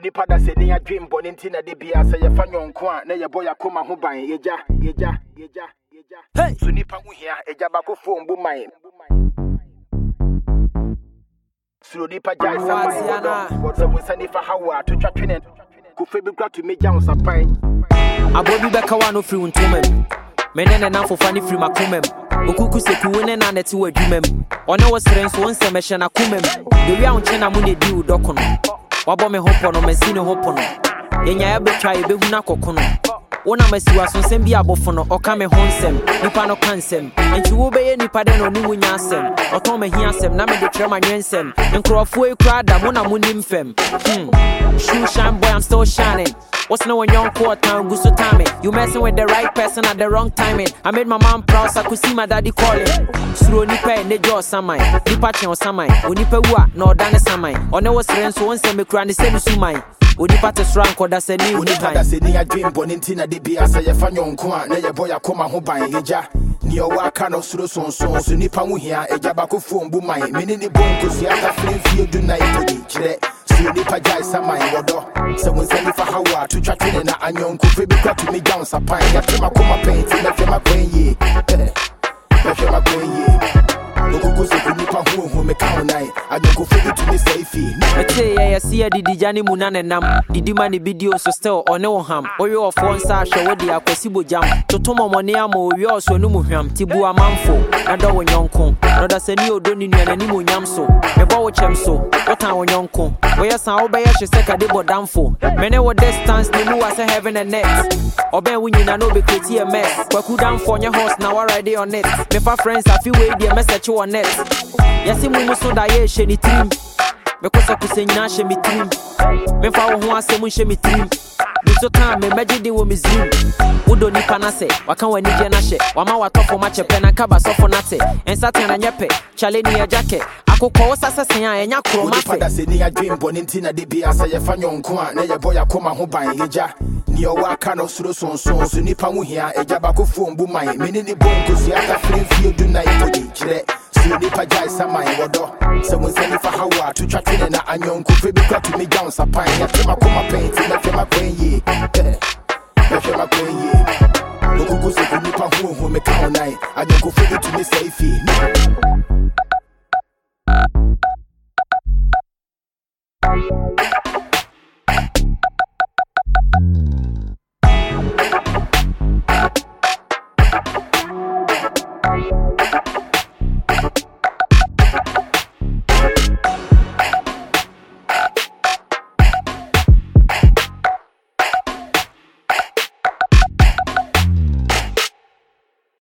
onipa da sɛ ni adwe mbɔne nti na de bia sɛ yɛfa nyɔnko a na yɛbɔ yɛakoma ho ban yɛgya yɛgya yɛgya yɛgya Hey! so nipa ho hia agya bakofoɔ mbu man suro nipa gyae wɔdɔ sɛ wo nsa nifa ha wo a to twatwene kofe bi kora tumi gya wo sapan abɔ bi bɛka wa no firi wo ntoma mu mene ne namfofa ne firi makoma mu okuku seku wo ne na nɛte wɔ adwuma mu ɔne wo serɛ nso wo nsɛm ɛhyɛ n'akoma mu dewi a wo nkyɛn na mo ne di wo dɔko no wabɔ me ho pɔ no masi ne ho po no yɛnya yɛbɛtwa yɛbɛhu no akɔko no. Wo na masiwa so nsɛm bi abɔfo no ɔka me ho nsɛm nipa no ka nsɛm enti wobɛyɛ nipa dɛn na ɔne wo nya asɛm ɔtɔn mahi asɛm na mede twerɛ ma nwɛ nsɛm nkurɔfoɔ yi koraa da mo na monim fam hmm. shoe shine boy i'm still shining What's no one young court go so timing? You messing with the right person at the wrong timing. I made my mom proud, so I could see my daddy calling. Suro nipa ne jo samai, nipa chen samai. Onipa wa no dane samai. One was friends so once me kra ne se sumai. Onipa te sran ko da se ni onipa da sɛ ni adwe mbɔne nti na de bia sɛ yɛfa nyɔnko a na yɛbɔ yɛakoma ho ban yɛgya neɛ ɔwɔ aka no soro sonson so nipa ho hia agya bakofoɔ mbu man mene ne bɔ nkosua kafere mfie du nan pɔdi kyerɛ suro nipa gyae sa man wɔdɔ sɛ wo nsa nifa ha wo a to twa twene na anyɔnkofe bi kora tumi gya wo sapan yɛte makoma pɛn nti mɛhwɛ makwan yie mɛhwɛ eh, makwan yie okuku sɛ ko nipa ho ohu wo nan anyɔnkofe bi tumi sɛe fii Mete ye ye see didi jani mu na ne nam. Didi ma ne video so still one wo ham. Oye ofo nsa ahwe wo de akwasi bojam. Toto momone ama owie oso no mu hwam. Tibu amanfo. Na do wo nyonko. Na da sani odo ni nua nani mu nyam so. Me bo wo chem so. Wotan wo nyonko. Oye san wo be ye hwe se ka de bodamfo. Mene wo distance ni mu wa se heaven and net. Oben wo nyina no be create a mess. Kwaku damfo nye horse na wa ride on it. Me fa friends afi we de message on net. Yesi mu mu so da yɛɛhyɛ ne tirim mekɔ team. Mekɔsɛkosɛ nyinaa hyɛ me tirim memfa wo ho asɛm nhyɛ me tirim biso taa me mɛgye de wɔ misrim wodɔ nipa no sɛ waka w'anigye no hyɛ wama watɔfo makyɛ pɛ nanka nkaba sɔfo no ate ɛnsa na nyɛ pɛ kyale ne agya kɛ akokɔ wo sɛ a ɛnya korɔ ma sɛ sɛ ni adwen bɔne nti na de bia sɛ yɛfa nyɔnko a na yɛbɔ yɛakoma ho ban yɛgya neɛ ɔwɔ aka no soro sonson so nnipa ho hia agya bakofoɔ mbu man mene ne bɔ nkosua mfie du nan pɔdi kyerɛ sɛ nipa gyae sa man wɔdɔ sɛ wo nsa nifa ha wo a to twa twene na anyɔnkofe bi kora tumi gya wo sapan yɛte makoma pɛn nti mɛhwɛ makwan yie mɛhwɛ makwan yie okuku sɛ ko nipa ho ohu meka wo nan anyɔnkofe bi tumi sɛe fii